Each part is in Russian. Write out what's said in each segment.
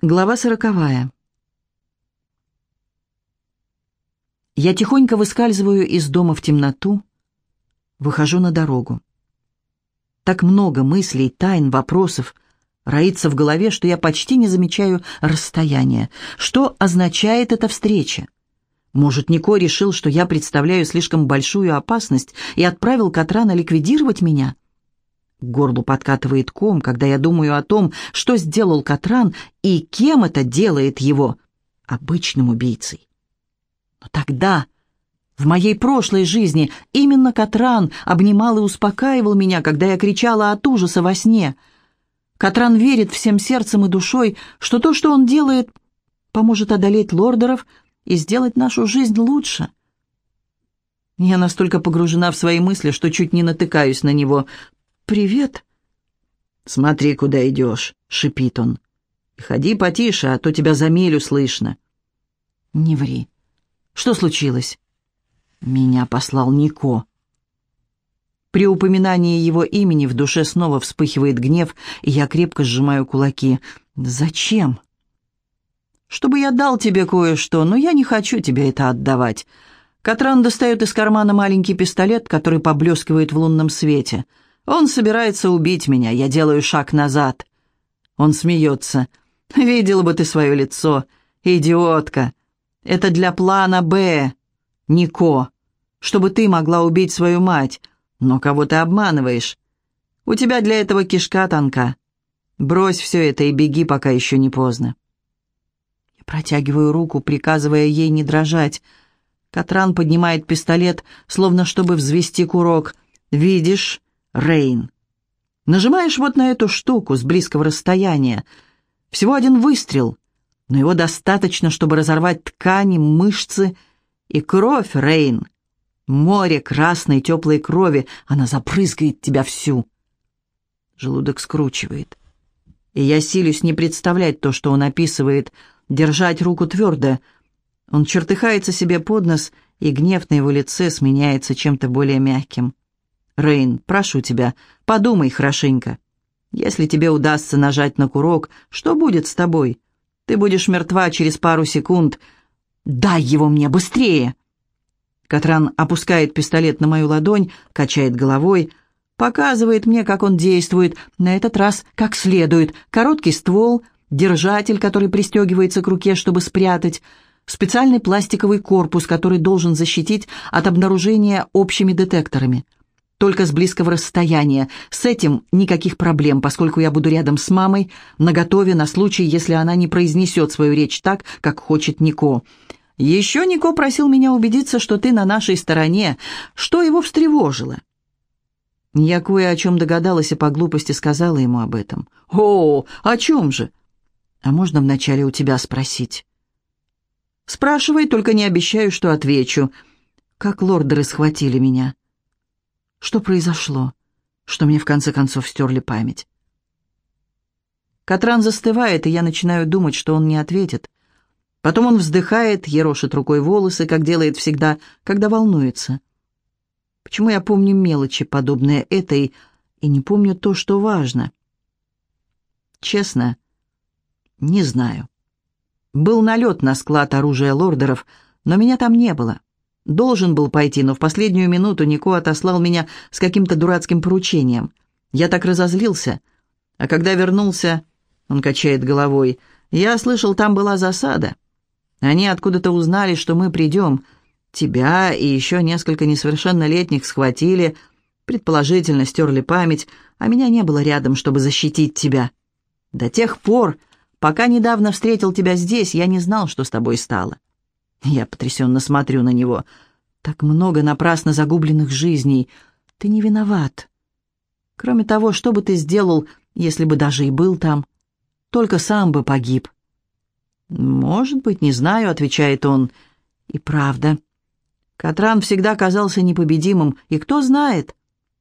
Глава сороковая. Я тихонько выскальзываю из дома в темноту, выхожу на дорогу. Так много мыслей, тайн, вопросов роится в голове, что я почти не замечаю расстояния. Что означает эта встреча? Может, Нико решил, что я представляю слишком большую опасность и отправил Катрана ликвидировать меня? — к горлу подкатывает ком, когда я думаю о том, что сделал Катран и кем это делает его, обычным убийцей. Но тогда, в моей прошлой жизни, именно Катран обнимал и успокаивал меня, когда я кричала от ужаса во сне. Катран верит всем сердцем и душой, что то, что он делает, поможет одолеть лордеров и сделать нашу жизнь лучше. Я настолько погружена в свои мысли, что чуть не натыкаюсь на него. «Привет». «Смотри, куда идешь», — шипит он. «Ходи потише, а то тебя за милю слышно». «Не ври. Что случилось?» «Меня послал Нико». При упоминании его имени в душе снова вспыхивает гнев, и я крепко сжимаю кулаки. «Зачем?» «Чтобы я дал тебе кое-что, но я не хочу тебе это отдавать». Катран достает из кармана маленький пистолет, который поблескивает в лунном свете — он собирается убить меня, я делаю шаг назад. Он смеется. Видела бы ты свое лицо, идиотка. Это для плана «Б», Нико, чтобы ты могла убить свою мать. Но кого ты обманываешь? У тебя для этого кишка тонка. Брось все это и беги, пока еще не поздно. Я протягиваю руку, приказывая ей не дрожать. Катран поднимает пистолет, словно чтобы взвести курок. «Видишь?» Рейн. Нажимаешь вот на эту штуку с близкого расстояния. Всего один выстрел, но его достаточно, чтобы разорвать ткани, мышцы и кровь, Рейн. Море красной теплой крови, она запрызгает тебя всю. Желудок скручивает. И я силюсь не представлять то, что он описывает, держать руку твердо. Он чертыхается себе под нос, и гнев на его лице сменяется чем-то более мягким. Рейн, прошу тебя, подумай хорошенько. Если тебе удастся нажать на курок, что будет с тобой? Ты будешь мертва через пару секунд. Дай его мне быстрее!» Катран опускает пистолет на мою ладонь, качает головой, показывает мне, как он действует, на этот раз как следует. Короткий ствол, держатель, который пристегивается к руке, чтобы спрятать, специальный пластиковый корпус, который должен защитить от обнаружения общими детекторами – только с близкого расстояния. С этим никаких проблем, поскольку я буду рядом с мамой, наготове на случай, если она не произнесет свою речь так, как хочет Нико. Еще Нико просил меня убедиться, что ты на нашей стороне. Что его встревожило? Я кое о чем догадалась и по глупости сказала ему об этом. «О, о чем же?» «А можно вначале у тебя спросить?» «Спрашивай, только не обещаю, что отвечу. Как лордеры схватили меня?» Что произошло, что мне в конце концов стерли память? Катран застывает, и я начинаю думать, что он не ответит. Потом он вздыхает, ерошит рукой волосы, как делает всегда, когда волнуется. Почему я помню мелочи, подобные этой, и не помню то, что важно? Честно, не знаю. Был налет на склад оружия лордеров, но меня там не было. Должен был пойти, но в последнюю минуту Нико отослал меня с каким-то дурацким поручением. Я так разозлился. А когда вернулся, он качает головой, я слышал, там была засада. Они откуда-то узнали, что мы придем. Тебя и еще несколько несовершеннолетних схватили, предположительно стерли память, а меня не было рядом, чтобы защитить тебя. До тех пор, пока недавно встретил тебя здесь, я не знал, что с тобой стало. Я потрясенно смотрю на него. Так много напрасно загубленных жизней. Ты не виноват. Кроме того, что бы ты сделал, если бы даже и был там? Только сам бы погиб. «Может быть, не знаю», — отвечает он. «И правда. Катран всегда казался непобедимым, и кто знает?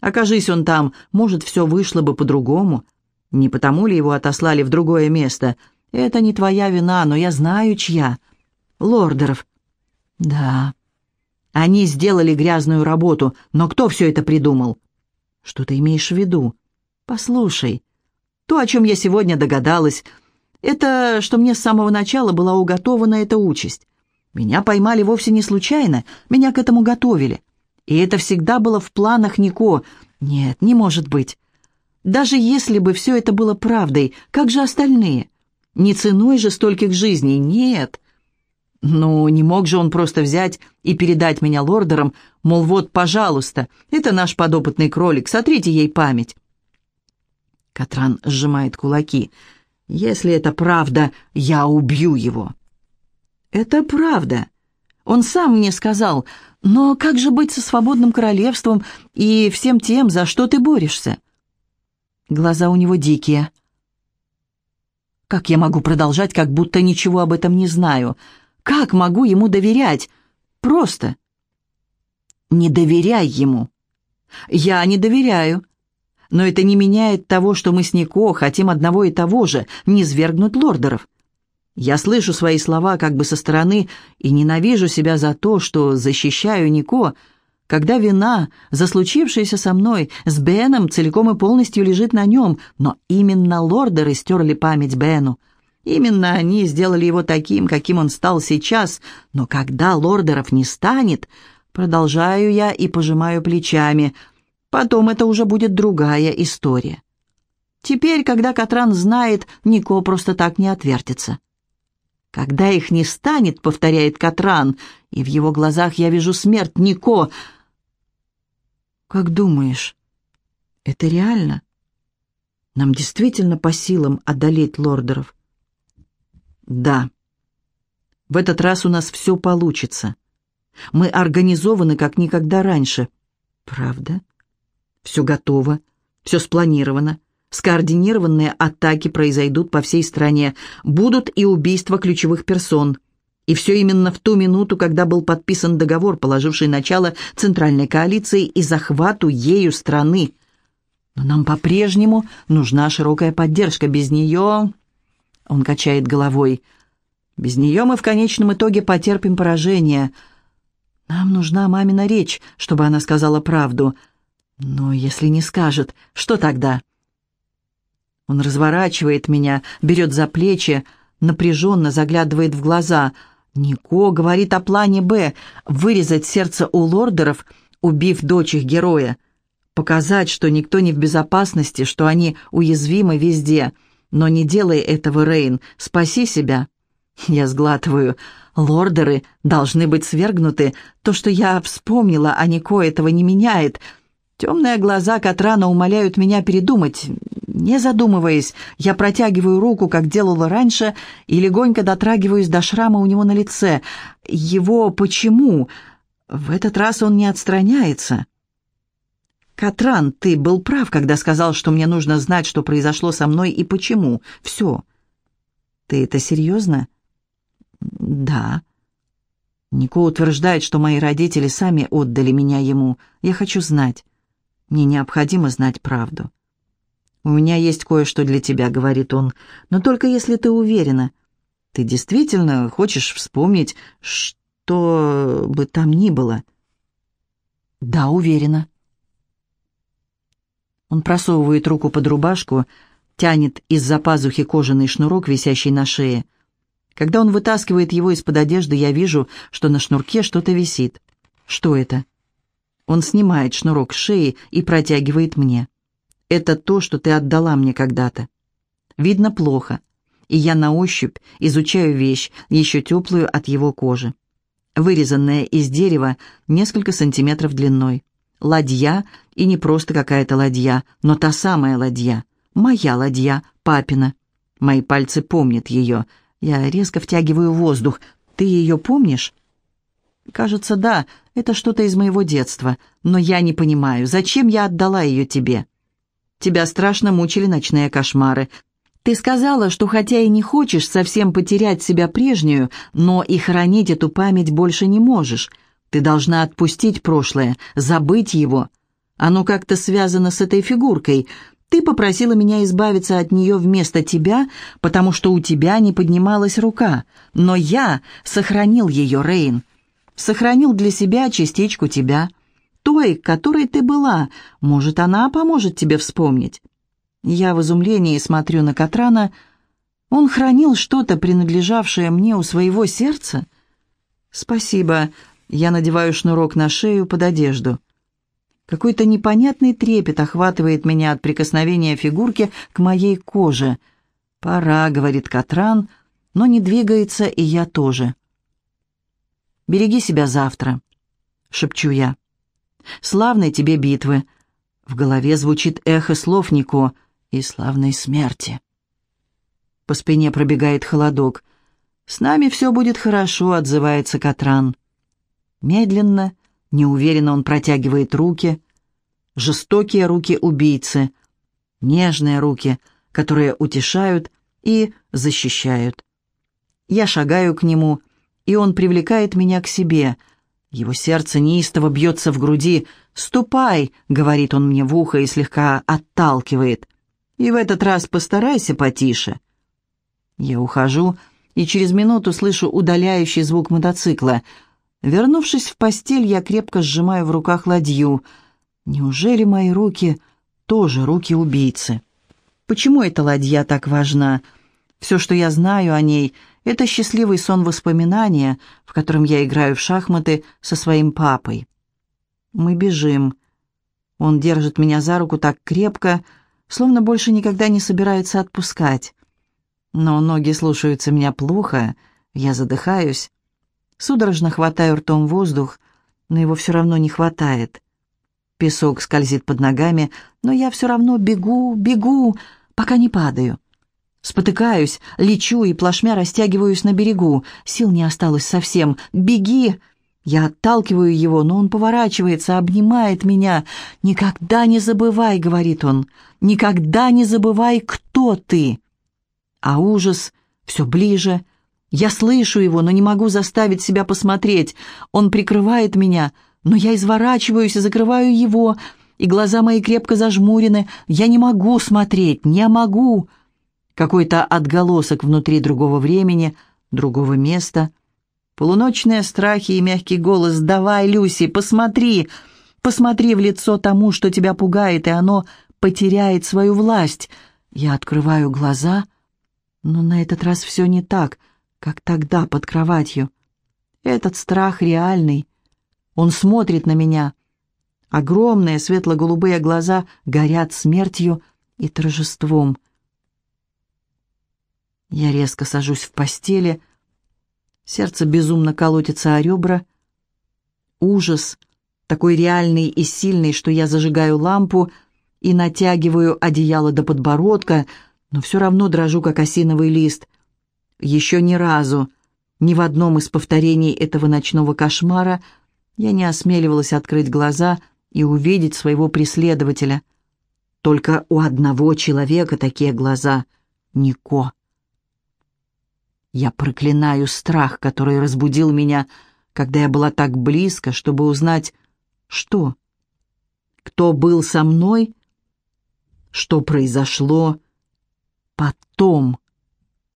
Окажись он там, может, все вышло бы по-другому. Не потому ли его отослали в другое место? Это не твоя вина, но я знаю, чья. Лордеров. Да. Они сделали грязную работу, но кто все это придумал? Что ты имеешь в виду? Послушай. То, о чем я сегодня догадалась, Это, что мне с самого начала была уготована эта участь. Меня поймали вовсе не случайно, меня к этому готовили. И это всегда было в планах Нико. Нет, не может быть. Даже если бы все это было правдой, как же остальные? Не ценой же стольких жизней, нет. Ну, не мог же он просто взять и передать меня лордерам, мол, вот, пожалуйста, это наш подопытный кролик, сотрите ей память. Катран сжимает кулаки. «Если это правда, я убью его». «Это правда. Он сам мне сказал. Но как же быть со свободным королевством и всем тем, за что ты борешься?» Глаза у него дикие. «Как я могу продолжать, как будто ничего об этом не знаю? Как могу ему доверять? Просто. Не доверяй ему. Я не доверяю. Но это не меняет того, что мы с Нико хотим одного и того же — не свергнуть лордеров. Я слышу свои слова как бы со стороны и ненавижу себя за то, что защищаю Нико, когда вина за случившееся со мной с Беном целиком и полностью лежит на нем, но именно лордеры стерли память Бену. Именно они сделали его таким, каким он стал сейчас, но когда лордеров не станет, продолжаю я и пожимаю плечами. Потом это уже будет другая история. Теперь, когда Катран знает, Нико просто так не отвертится. «Когда их не станет», — повторяет Катран, и в его глазах я вижу смерть Нико. «Как думаешь, это реально? Нам действительно по силам одолеть лордеров?» Да. В этот раз у нас все получится. Мы организованы как никогда раньше. Правда? Все готово, все спланировано. Скоординированные атаки произойдут по всей стране. Будут и убийства ключевых персон. И все именно в ту минуту, когда был подписан договор, положивший начало Центральной коалиции и захвату ею страны. Но нам по-прежнему нужна широкая поддержка. Без нее он качает головой. «Без нее мы в конечном итоге потерпим поражение. Нам нужна мамина речь, чтобы она сказала правду. Но если не скажет, что тогда?» Он разворачивает меня, берет за плечи, напряженно заглядывает в глаза. «Нико говорит о плане «Б» — вырезать сердце у лордеров, убив дочь их героя. Показать, что никто не в безопасности, что они уязвимы везде». Но не делай этого, Рейн, спаси себя. Я сглатываю. Лордеры должны быть свергнуты. То, что я вспомнила а Нико, этого не меняет. Темные глаза Катрана умоляют меня передумать. Не задумываясь, я протягиваю руку, как делала раньше, и легонько дотрагиваюсь до шрама у него на лице. Его почему? В этот раз он не отстраняется. «Катран, ты был прав, когда сказал, что мне нужно знать, что произошло со мной и почему. Все». «Ты это серьезно?» «Да». Нико утверждает, что мои родители сами отдали меня ему. Я хочу знать. Мне необходимо знать правду. «У меня есть кое-что для тебя», — говорит он, — «но только если ты уверена. Ты действительно хочешь вспомнить, что бы там ни было?» «Да, уверена». Он просовывает руку под рубашку, тянет из-за пазухи кожаный шнурок, висящий на шее. Когда он вытаскивает его из-под одежды, я вижу, что на шнурке что-то висит. Что это? Он снимает шнурок с шеи и протягивает мне. Это то, что ты отдала мне когда-то. Видно плохо, и я на ощупь изучаю вещь, еще теплую от его кожи. Вырезанная из дерева несколько сантиметров длиной. Ладья, и не просто какая-то ладья, но та самая ладья. Моя ладья, папина. Мои пальцы помнят ее. Я резко втягиваю воздух. Ты ее помнишь? Кажется, да, это что-то из моего детства. Но я не понимаю, зачем я отдала ее тебе? Тебя страшно мучили ночные кошмары. Ты сказала, что хотя и не хочешь совсем потерять себя прежнюю, но и хранить эту память больше не можешь. Ты должна отпустить прошлое, забыть его. Оно как-то связано с этой фигуркой. Ты попросила меня избавиться от нее вместо тебя, потому что у тебя не поднималась рука. Но я сохранил ее, Рейн. Сохранил для себя частичку тебя. Той, которой ты была. Может, она поможет тебе вспомнить. Я в изумлении смотрю на Катрана. Он хранил что-то, принадлежавшее мне у своего сердца? Спасибо. Я надеваю шнурок на шею под одежду. Какой-то непонятный трепет охватывает меня от прикосновения фигурки к моей коже. «Пора», — говорит Катран, но не двигается, и я тоже. «Береги себя завтра», — шепчу я. «Славной тебе битвы». В голове звучит эхо слов Нико и славной смерти. По спине пробегает холодок. «С нами все будет хорошо», — отзывается Катран. Медленно, неуверенно он протягивает руки. Жестокие руки убийцы. Нежные руки, которые утешают и защищают. Я шагаю к нему, и он привлекает меня к себе. Его сердце неистово бьется в груди. «Ступай!» — говорит он мне в ухо и слегка отталкивает. «И в этот раз постарайся потише». Я ухожу, и через минуту слышу удаляющий звук мотоцикла — Вернувшись в постель, я крепко сжимаю в руках ладью. Неужели мои руки тоже руки убийцы? Почему эта ладья так важна? Все, что я знаю о ней, это счастливый сон воспоминания, в котором я играю в шахматы со своим папой. Мы бежим. Он держит меня за руку так крепко, словно больше никогда не собирается отпускать. Но ноги слушаются меня плохо, я задыхаюсь. Судорожно хватаю ртом воздух, но его все равно не хватает. Песок скользит под ногами, но я все равно бегу, бегу, пока не падаю. Спотыкаюсь, лечу и плашмя растягиваюсь на берегу. Сил не осталось совсем. «Беги!» Я отталкиваю его, но он поворачивается, обнимает меня. «Никогда не забывай», — говорит он, — «никогда не забывай, кто ты». А ужас все ближе, я слышу его, но не могу заставить себя посмотреть. Он прикрывает меня, но я изворачиваюсь и закрываю его, и глаза мои крепко зажмурены. Я не могу смотреть, не могу. Какой-то отголосок внутри другого времени, другого места. Полуночные страхи и мягкий голос «Давай, Люси, посмотри! Посмотри в лицо тому, что тебя пугает, и оно потеряет свою власть». Я открываю глаза, но на этот раз все не так — как тогда под кроватью. Этот страх реальный. Он смотрит на меня. Огромные светло-голубые глаза горят смертью и торжеством. Я резко сажусь в постели. Сердце безумно колотится о ребра. Ужас, такой реальный и сильный, что я зажигаю лампу и натягиваю одеяло до подбородка, но все равно дрожу, как осиновый лист. Еще ни разу, ни в одном из повторений этого ночного кошмара я не осмеливалась открыть глаза и увидеть своего преследователя. Только у одного человека такие глаза — Нико. Я проклинаю страх, который разбудил меня, когда я была так близко, чтобы узнать, что, кто был со мной, что произошло потом.